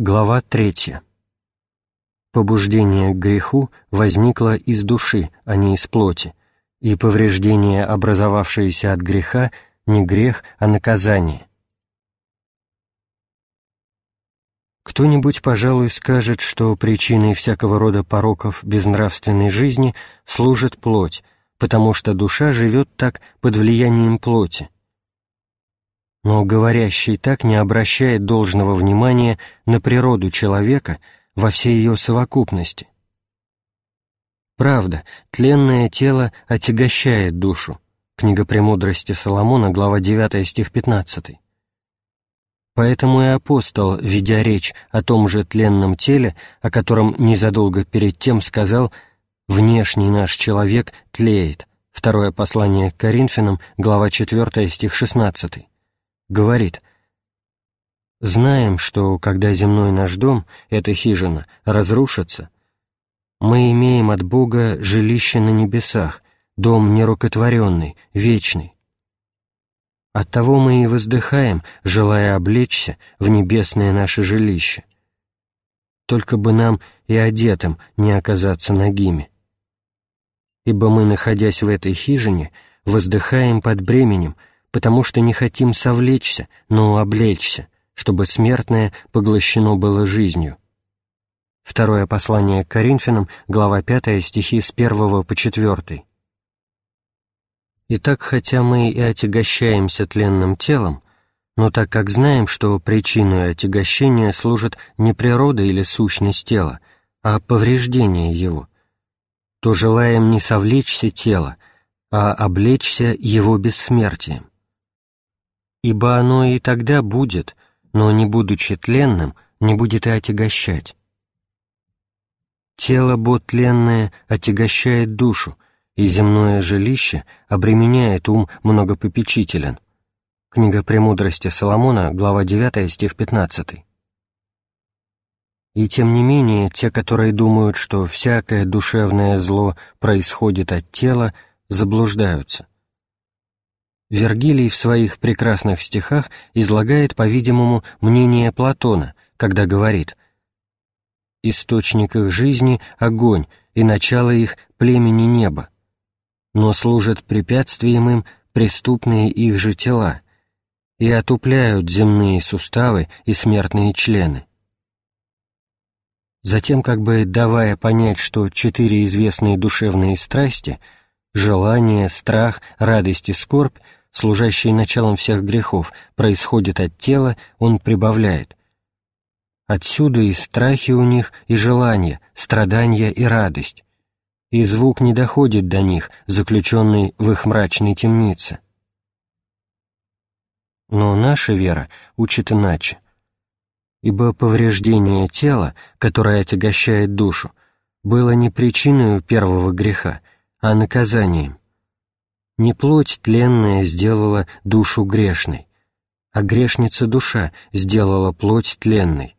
Глава 3. Побуждение к греху возникло из души, а не из плоти, и повреждение, образовавшееся от греха, не грех, а наказание. Кто-нибудь, пожалуй, скажет, что причиной всякого рода пороков безнравственной жизни служит плоть, потому что душа живет так под влиянием плоти но говорящий так не обращает должного внимания на природу человека во всей ее совокупности. Правда, тленное тело отягощает душу. Книга «Премудрости Соломона», глава 9, стих 15. Поэтому и апостол, ведя речь о том же тленном теле, о котором незадолго перед тем сказал «внешний наш человек тлеет», второе послание к Коринфянам, глава 4, стих 16 говорит «Знаем, что когда земной наш дом, эта хижина, разрушится, мы имеем от Бога жилище на небесах, дом нерукотворенный, вечный. Оттого мы и воздыхаем, желая облечься в небесное наше жилище. Только бы нам и одетым не оказаться нагими. Ибо мы, находясь в этой хижине, воздыхаем под бременем, потому что не хотим совлечься, но облечься, чтобы смертное поглощено было жизнью. Второе послание к Коринфянам, глава 5, стихи с 1 по 4. Итак, хотя мы и отягощаемся тленным телом, но так как знаем, что причиной отягощения служит не природа или сущность тела, а повреждение его, то желаем не совлечься тело, а облечься его бессмертием ибо оно и тогда будет, но, не будучи тленным, не будет и отягощать. Тело ботленное отягощает душу, и земное жилище обременяет ум многопопечителен. Книга «Премудрости Соломона», глава 9, стих 15. И тем не менее, те, которые думают, что всякое душевное зло происходит от тела, заблуждаются – Вергилий в своих прекрасных стихах излагает, по-видимому, мнение Платона, когда говорит «Источник их жизни — огонь, и начало их — племени неба, но служат препятствием им преступные их же тела и отупляют земные суставы и смертные члены». Затем, как бы давая понять, что четыре известные душевные страсти — желание, страх, радость и скорбь — служащие началом всех грехов, происходит от тела, он прибавляет. Отсюда и страхи у них, и желания, страдания и радость. И звук не доходит до них, заключенный в их мрачной темнице. Но наша вера учит иначе. Ибо повреждение тела, которое отягощает душу, было не причиной первого греха, а наказанием. Не плоть тленная сделала душу грешной, а грешница душа сделала плоть тленной.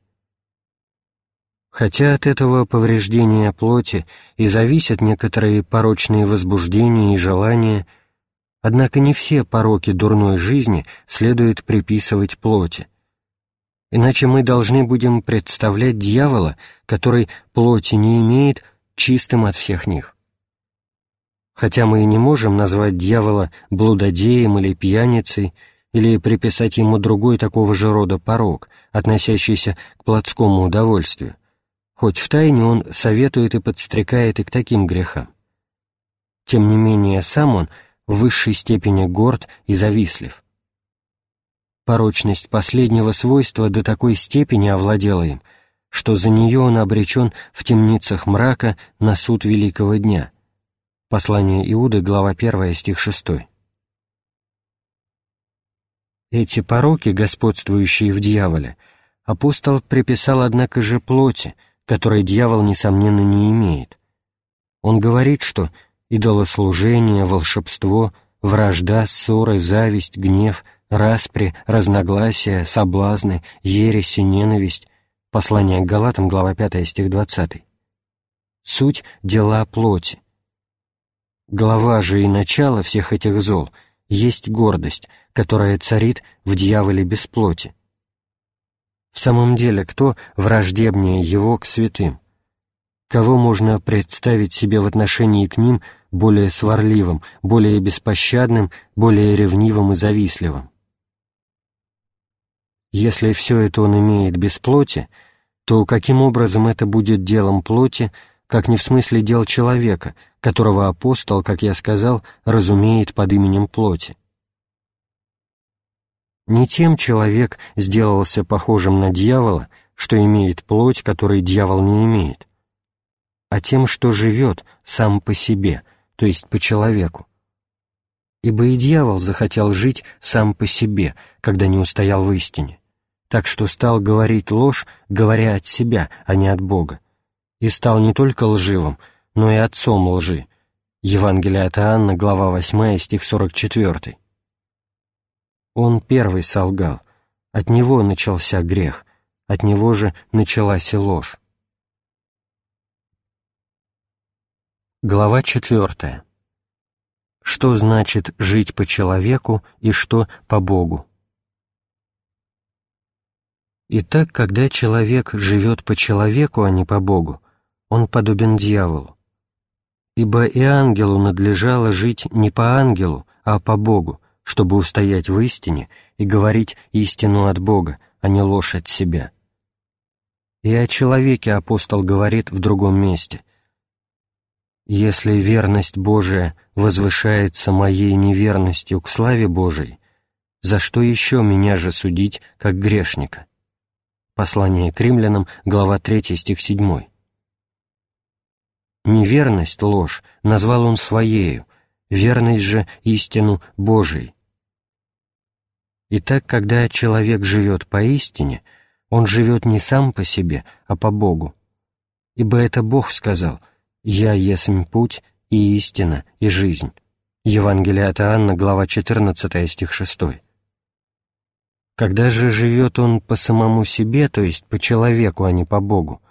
Хотя от этого повреждения плоти и зависят некоторые порочные возбуждения и желания, однако не все пороки дурной жизни следует приписывать плоти. Иначе мы должны будем представлять дьявола, который плоти не имеет, чистым от всех них хотя мы и не можем назвать дьявола блудодеем или пьяницей, или приписать ему другой такого же рода порог, относящийся к плотскому удовольствию, хоть втайне он советует и подстрекает и к таким грехам. Тем не менее, сам он в высшей степени горд и завистлив. Порочность последнего свойства до такой степени овладела им, что за нее он обречен в темницах мрака на суд великого дня — Послание Иуды, глава 1, стих 6. Эти пороки, господствующие в дьяволе, апостол приписал, однако же, плоти, которой дьявол, несомненно, не имеет. Он говорит, что идолослужение, волшебство, вражда, ссоры, зависть, гнев, распри, разногласия, соблазны, ереси, ненависть, послание к Галатам, глава 5, стих 20. Суть — дела плоти, Глава же и начало всех этих зол есть гордость, которая царит в дьяволе без плоти. В самом деле, кто враждебнее его к святым? Кого можно представить себе в отношении к ним более сварливым, более беспощадным, более ревнивым и завистливым? Если все это он имеет без плоти, то каким образом это будет делом плоти, как не в смысле дел человека, которого апостол, как я сказал, разумеет под именем плоти? Не тем человек сделался похожим на дьявола, что имеет плоть, которой дьявол не имеет, а тем, что живет сам по себе, то есть по человеку. Ибо и дьявол захотел жить сам по себе, когда не устоял в истине, так что стал говорить ложь, говоря от себя, а не от Бога, и стал не только лживым, но и отцом лжи. Евангелие от Иоанна, глава 8, стих 44. Он первый солгал, от него начался грех, от него же началась и ложь. Глава четвертая. Что значит жить по человеку и что по Богу? Итак, когда человек живет по человеку, а не по Богу, он подобен дьяволу. Ибо и ангелу надлежало жить не по ангелу, а по Богу, чтобы устоять в истине и говорить истину от Бога, а не ложь от себя. И о человеке апостол говорит в другом месте. Если верность Божия возвышается моей неверностью к славе Божией, за что еще меня же судить, как грешника? Послание к римлянам, глава 3, стих 7. Неверность, ложь, назвал он своею, верность же истину Божией. Итак, когда человек живет поистине, он живет не сам по себе, а по Богу. Ибо это Бог сказал — «Я есмь путь и истина и жизнь». Евангелие от Иоанна, глава 14, стих 6. Когда же живет он по самому себе, то есть по человеку, а не по Богу,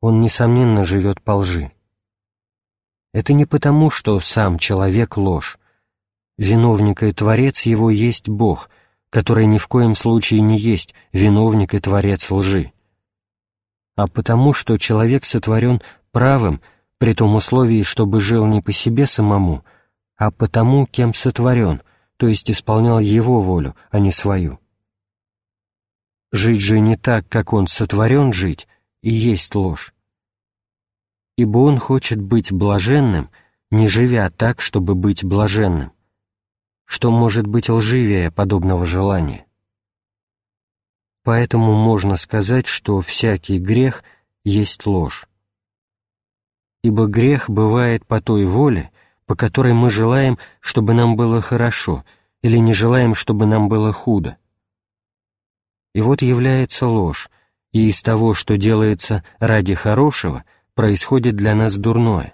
он, несомненно, живет по лжи. Это не потому, что сам человек — ложь. Виновник и творец его есть Бог, который ни в коем случае не есть виновник и творец лжи, а потому, что человек сотворен правым, при том условии, чтобы жил не по себе самому, а по тому, кем сотворен, то есть исполнял его волю, а не свою. Жить же не так, как он сотворен жить, и есть ложь. Ибо он хочет быть блаженным, не живя так, чтобы быть блаженным. Что может быть лживее подобного желания? Поэтому можно сказать, что всякий грех есть ложь ибо грех бывает по той воле, по которой мы желаем, чтобы нам было хорошо, или не желаем, чтобы нам было худо. И вот является ложь, и из того, что делается ради хорошего, происходит для нас дурное,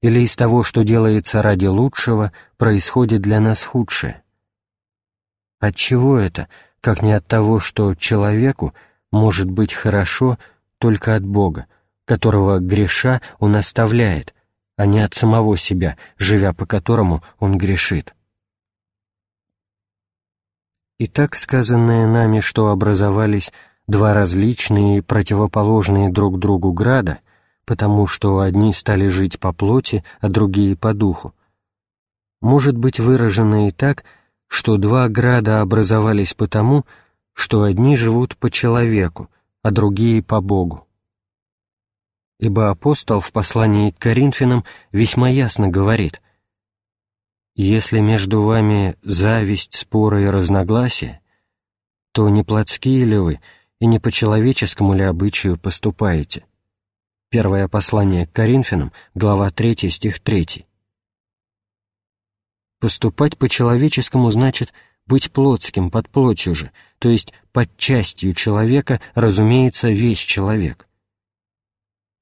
или из того, что делается ради лучшего, происходит для нас худшее. От чего это, как не от того, что человеку может быть хорошо только от Бога, которого греша он оставляет, а не от самого себя, живя по которому он грешит. Итак, сказанное нами, что образовались два различные и противоположные друг другу града, потому что одни стали жить по плоти, а другие по духу, может быть выражено и так, что два града образовались потому, что одни живут по человеку, а другие по Богу ибо апостол в послании к Коринфянам весьма ясно говорит «Если между вами зависть, споры и разногласия, то не плотские ли вы и не по человеческому ли обычаю поступаете?» Первое послание к Коринфянам, глава 3, стих 3. Поступать по-человеческому значит быть плотским, под плотью же, то есть под частью человека, разумеется, весь человек.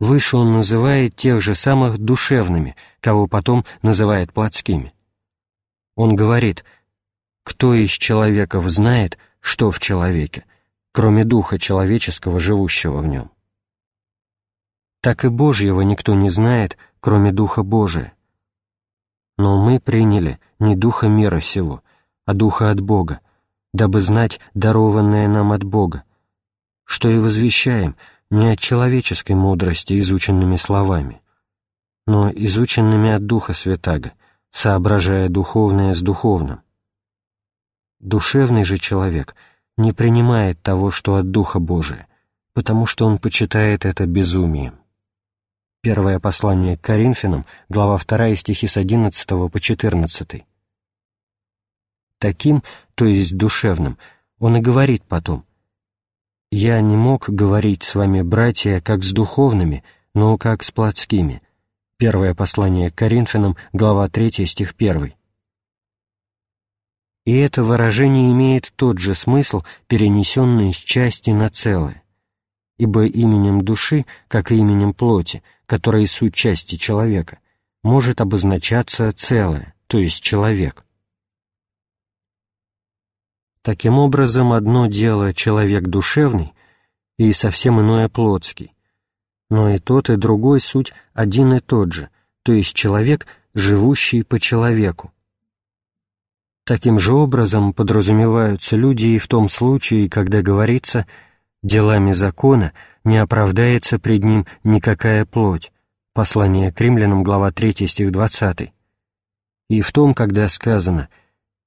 Выше он называет тех же самых душевными, кого потом называет плотскими. Он говорит, кто из человеков знает, что в человеке, кроме духа человеческого, живущего в нем. Так и Божьего никто не знает, кроме Духа Божия. Но мы приняли не Духа мира сего, а Духа от Бога, дабы знать дарованное нам от Бога, что и возвещаем не от человеческой мудрости изученными словами, но изученными от Духа Святаго, соображая духовное с духовным. Душевный же человек не принимает того, что от Духа Божия, потому что он почитает это безумием. Первое послание к Коринфянам, глава 2, стихи с 11 по 14. Таким, то есть душевным, он и говорит потом, «Я не мог говорить с вами, братья, как с духовными, но как с плотскими». Первое послание к Коринфянам, глава 3, стих 1. И это выражение имеет тот же смысл, перенесенный с части на целое. Ибо именем души, как и именем плоти, которая суть части человека, может обозначаться целое, то есть человек. Таким образом, одно дело человек душевный и совсем иное плотский, но и тот, и другой суть один и тот же, то есть человек, живущий по человеку. Таким же образом подразумеваются люди и в том случае, когда говорится «делами закона не оправдается пред ним никакая плоть» Послание к римлянам, глава 3, стих 20, и в том, когда сказано –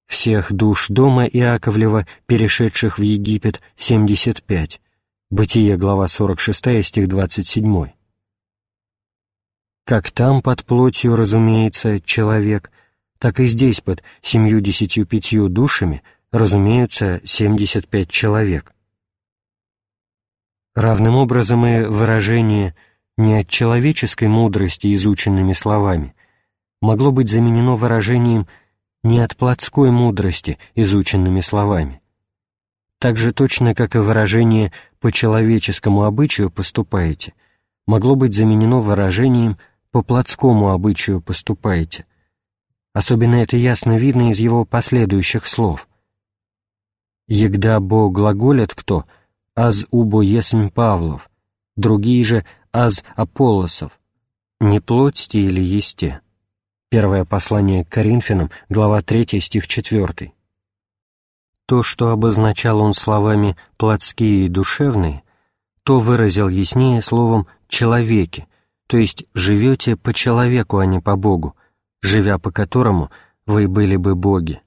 всех душ дома Иаковлева, перешедших в Египет, 75. Бытие, глава 46, стих 27. Как там под плотью, разумеется, человек, так и здесь под семью-десятью пятью душами разумеются 75 человек. Равным образом и выражение не от человеческой мудрости изученными словами могло быть заменено выражением не от плотской мудрости, изученными словами. Так же точно, как и выражение «по человеческому обычаю поступаете» могло быть заменено выражением «по плотскому обычаю поступаете». Особенно это ясно видно из его последующих слов. «Егда бо глаголят кто, аз убо есмь Павлов, другие же аз Аполосов, не плотьте или есте». Первое послание к Коринфянам, глава 3, стих 4. То, что обозначал он словами «плотские и душевные», то выразил яснее словом «человеки», то есть «живете по человеку, а не по Богу», живя по которому вы были бы боги.